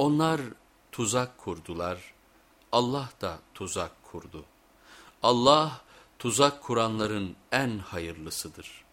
Onlar tuzak kurdular, Allah da tuzak kurdu. Allah tuzak kuranların en hayırlısıdır.''